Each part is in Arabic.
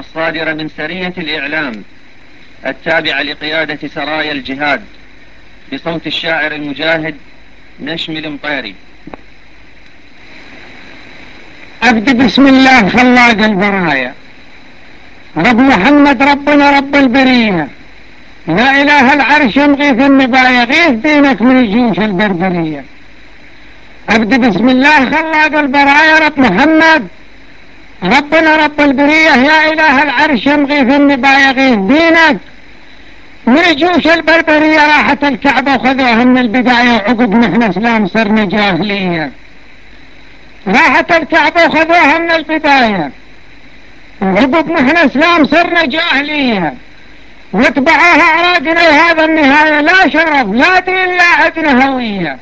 الصادرة من سرية الإعلام التابعة لقيادة سرايا الجهاد بصوت الشاعر المجاهد نشم المطيري أبدأ بسم الله خلاق البرايا. رب محمد ربنا رب البرية. لا إله العرش مغيث النبايا غيث دينك من الجيوش البربرية. أبدأ بسم الله خلاق البرايا رب محمد ربنا رب البرية يا إله العرش مغيث النبايا غيث دينك. من جيوش البربرية راحت الكعبة وخذوها من البداية. وعقب نحن إسلام صرنا جاهلية. راحت الكعبة وخذوها من البداية. وعقب نحن إسلام صرنا جاهلية. واتبعوها عراقنا لهذا النهاية. لا شرف لا دين لا عدنا هوية.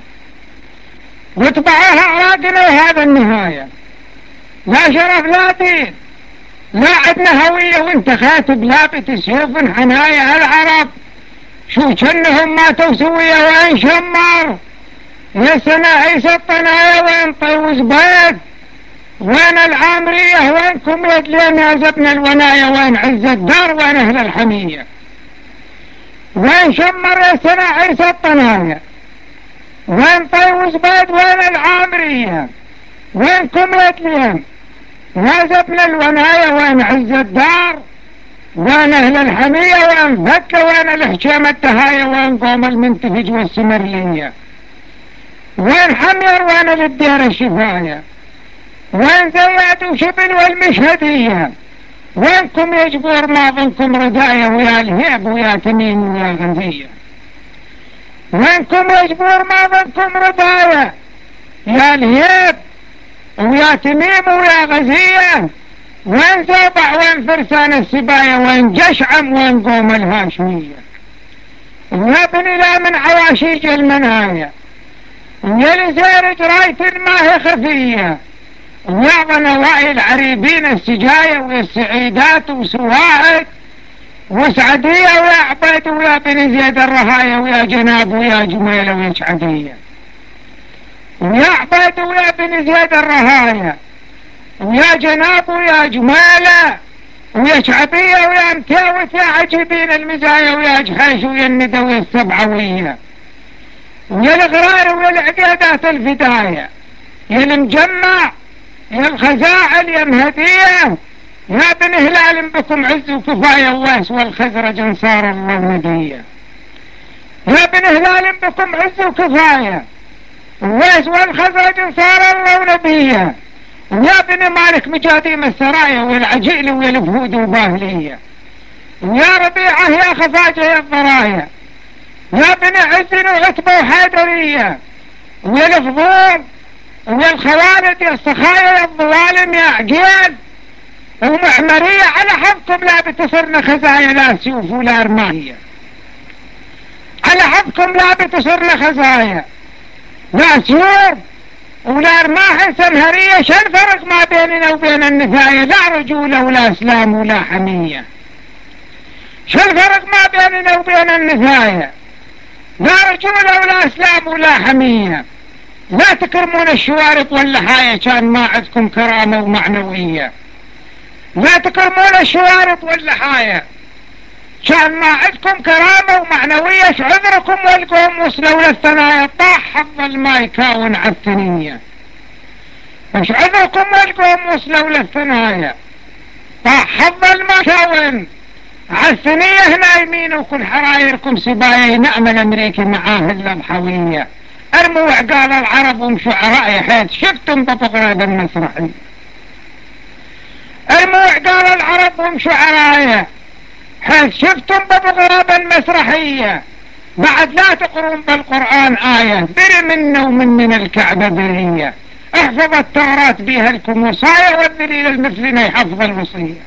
واتبعوها عراقنا لهذا النهاية. لا شرف لا دين. لا عدنا هوية وانت خاتب لابت سيوف حنايا العرب. شو كنهم ما توسوية وين شمار يا سنة عيسى الطنايا وين طيوز بيت وين العامرية؟ وينكم يدلين يا زبنا الونايا؟ وين عز الدار؟ وين أهل الحمية؟ وين شمر يا سنة عيسى الطنايا؟ وين طيوز بيت وين العامرية؟ وينكم يدلين هذا ابن الوناية وين عز الدار وين أهل الحمية وين فكة وين الحشام التهاية وين قوم المنتفج والسمرلية. وين حمير وين للدير الشفاية. وين زياد وشبل والمشهدية. وينكم يجبور ماضنكم رداية ويا الهيب ويا تمين ويا غنزية وينكم يجبور ماضنكم رداية. يا الهيب ويا تميم ويا غزية وين زوبع وين فرسان السباية؟ وين جشعم؟ وين قوم الهاشمية؟ ويا بني لا من عواشيج المنايا ويا لزيرج رايت ما هي خفية. ويا ظنوائي العريبين السجاية ويا السعيدات وسواعد. وسعدية ويا عبيد ويا بني زيد الرهاية ويا جناب ويا جميلة ويا شعدية ويا عبيد ويا بن زيد الرهاية ويا جناب ويا جمالة ويا شعبية ويا متاوت يا عجبين المزايا ويا جحيش ويا الندى ويا السبعوية. ويا الغرار ويا العقيدات الفداية يا المجمع يا الخزاعل يا مهدية يا بن هلال بكم عز وكفاية واس والخزرج انصار الله ندية. يا بن هلال بكم عز وكفاية. ويس والخزرج صار الله نبيا. ويا بن مالك مجاديم السرايا والعجيل والفهود وباهلية ويا ربيعة يا خفاجة يا الضرايا. يا بن عز وعتبة وحيدرية ويا الفضول ويا الخوالد يا السخايا يا الظوالم يا عجيل ومعمرية على حفكم لا بتصرنا خزايا لا سيوف ولا رماية على حفكم لا بتصرنا خزايا. لا سور ولا رماح سمهرية شو الفرق ما بيننا وبين النفاية لا رجولة ولا إسلام ولا حمية. شو الفرق ما بيننا وبين النفاية لا رجولة ولا إسلام ولا حمية. لا تكرمون الشوارب واللحاية كان ما عندكم كرامة ومعنوية. لا تكرمون الشوارب واللحاية كان ما عندكم كرامة ومعنوية عذركم والقوم وصلوا للثنايا طاح الماء يكاون عالثنية إيش عذركم والقوم وصلوا للثنايا. طاح حظ الماء كاون عالثنية هنا يمين وكل حرايركم سبايا نعم الامريكي معاه الحوية. ارموا عقال العرب وشعراء حيث شفتم بطغراد المسرحي. ارموا عقال العرب وشعراء هل شفتم بغراب المسرحية. بعد لا تقرون بالقرآن آية. بر منا ومن من الكعبة برية. احفظ التوراة بها الكموصاية والدليل المثلنا يحفظ الوصية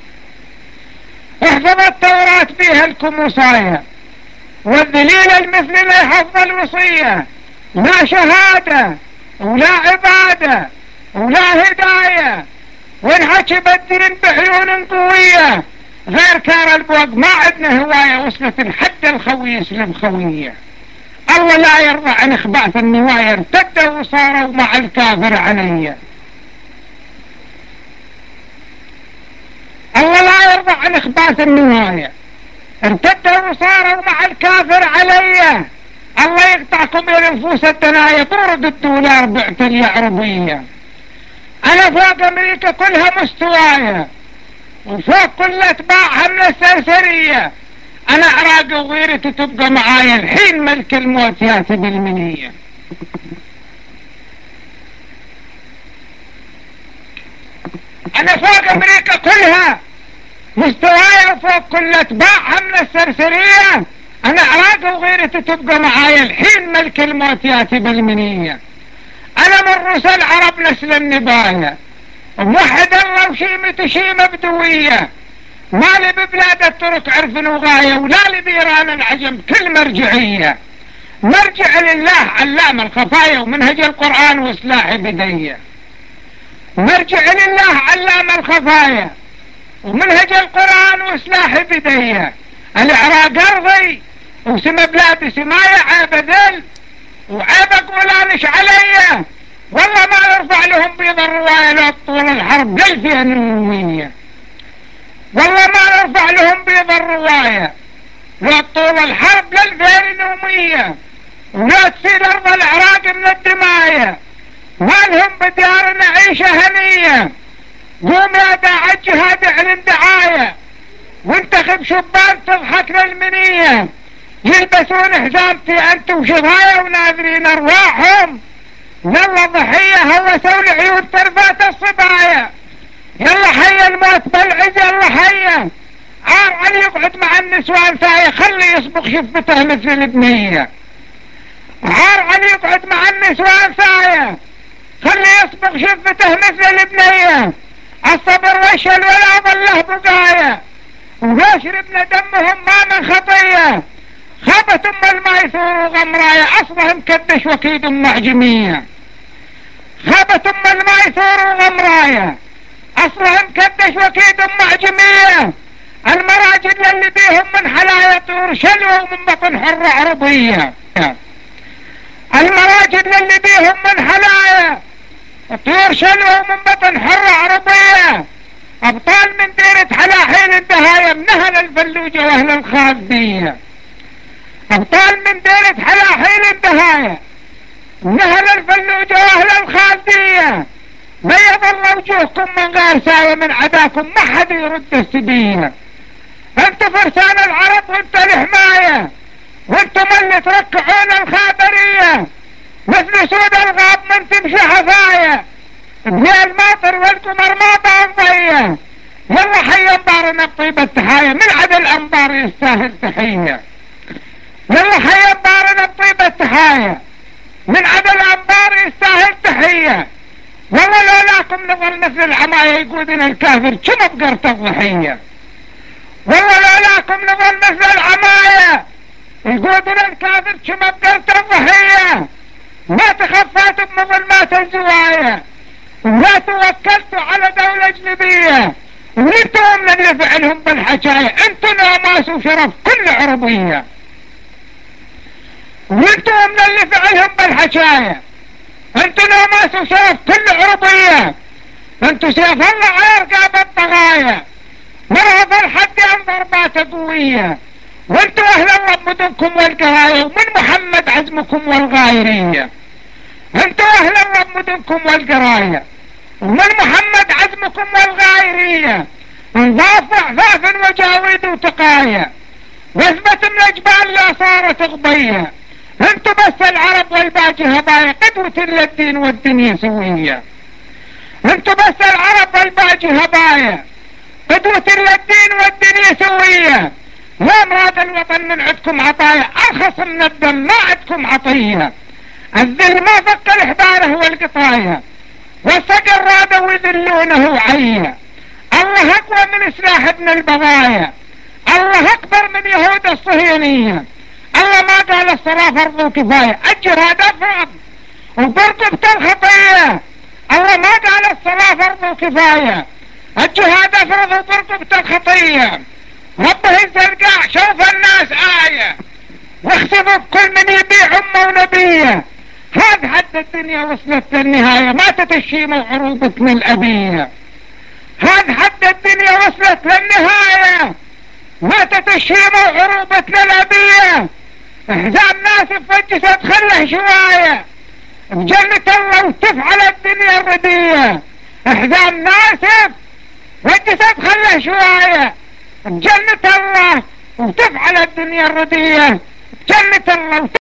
احفظ التوراة بها الكموصاية والدليل المثلنا يحفظ الوصية لا شهادة ولا عبادة ولا هداية. وانحكي بدل بعيون قوية. غير كار البوق ما عندنا هواية وصلت لحد الخوي يسلم خوية الله لا يرضى عن اخباث النوايا ارتدوا وصاروا مع الكافر علي. الله لا يرضى عن إخبات النهاية ارتدوا وصاروا مع الكافر علي. الله يقطعكم يا نفوس الدنايا برد الدولار بعت العربية أنا فوق أمريكا كلها مستوايا. وفوق كل أتباعها من السرسرية. أنا عراقي وغيرتي تبقى معايا الحين ملك الموت ياتي بالمنية أنا فوق أمريكا كلها. مستوايا فوق كل أتباعها من السرسرية. أنا عراقي وغيرتي تبقى معايا الحين ملك الموت ياتي بالمنية أنا من رسل العرب نسل النباية. موحد الله وشيمة شيمة بدوية. مالي ببلاد الترك عرف وغاية ولا لبيران العجم كل مرجعية. مرجع لله علام الخفايا ومنهج القرآن وسلاح بدية مرجع لله علام الخفايا ومنهج القرآن وسلاح بدية العراق أرضي وسم بلادي سمايا عيب ذل وعيبك ولا نش علي والله ما نرفع لهم بيض الرواية لو طول الحرب قلفها نموية والله ما نرفع لهم بيض الرواية لو طول الحرب للفين نومية ولا تصير أرض العراق من الدماية ما لهم بديارنا هنية. قوم يا داع الجهاد اعلن دعاية وانتخب شبان تضحك للمنية. يلبسون حزامتي انت وشفايا وناذرين أرواحهم. يلا ضحية هو سول عيون ترفات الصبايا. يلا حي الموت بالعز يلا حي. عار علي يقعد مع النسوان ساية خلي يصبغ شفته مثل البنية. عار علي يقعد مع النسوان ساية خلي يصبغ شفته مثل البنية. الصبر وشل ولا ظله بقايا. ويشربن دمهم ما من خطية. خابت أم الميسور وغمرايا اصلهم كدش وكيد معجمية خابت ام الميسور وغمرايا اصلهم كدش وكيد معجمية. المراجل اللي بيهم من حلايا طور شلوة ومن بطن حرة عربية. المراجل اللي بيهم من حلايا طور شلوة ومن بطن حرة عربية. أبطال من ديرة حلاحين الدهاية من أهل الفلوجة وأهل الخافية أبطال من ديرة حلاحين الدهاية نهل الفلوجة وأهل الخالدية ما يظل وجوهكم من غير ساوى من عداكم ما حد يرد السبية. انت فرسان العرب وانت الحماية. وأنتم اللي تركعون الخابرية. مثل سود الغاب من تمشي حفاية. بني الماطر والقمر ما بانضية يلا حي انبارنا بطيبة تحاية من عدل الانبار يستاهل تحية؟ يلا حي انبارنا بطيبة تحاية من عدل الانبار يستاهل تحية. والله لولاكم نظل مثل العماية يقودنا الكافر كما بقرت الضحية والله لولاكم نظل مثل العماية يقودنا الكافر كما بقرت الضحية ما تخفات بمظلمات الزوايا. ولا توكلتوا على دولة اجنبية وأنتم من اللي فعلهم بالحكاية. أنتوا ناماس وشرف كل عربية. وأنتم من اللي فعلهم بالحكاية. أنتوا ناماس وشرف كل عربية. أنتوا سيف الله على رقاب الطغاية مرهب الحد عن ضربات قوية وانتوا أهل الله مدنكم والقراية. ومن محمد عزمكم والغايرية. أنتوا أهل الله مدنكم والقراية. ومن محمد عزمكم والغايرية. انضاف ضعفاف وجاويد وتقايا. وإثبت من الجبال لا صارت غبية أنتوا بس العرب والباقي هبايا قدوة للدين والدنيا سوية أنتوا بس العرب والباقي هبايا قدوة للدين والدنيا سوية لا مراد الوطن من عندكم عطايا أرخص من الدم ما عندكم عطية. الذل ما فك الحبارة والقطايا وسقر راد ويذلونه عيا. الله اقوى من سلاح ابن البغايا. الله أكبر من يهود الصهيونية. الله ما قال الصلاة فرض وكفاية الجهاد افرض وبرقبة الخطية الله ما قال الصلاة فرض وكفاية الجهاد افرض وبرقبة الخطية ربه الزرقاء شوف الناس آية. واخسفوا كل من يبيع أمة ونبية. هذا حد الدنيا وصلت للنهاية. ماتت الشيمة وعروبتنا الأبية. هذا حد الدنيا وصلت للنهاية. ماتت الشيمة وعروبة الأبية. احزان ناسف فجست خله شوية. بجنة الله وتفعل الدنيا الردية. احزان ناسف فجست خله شوية. بجنة الله وتفعل الدنيا الردية. بجنة الله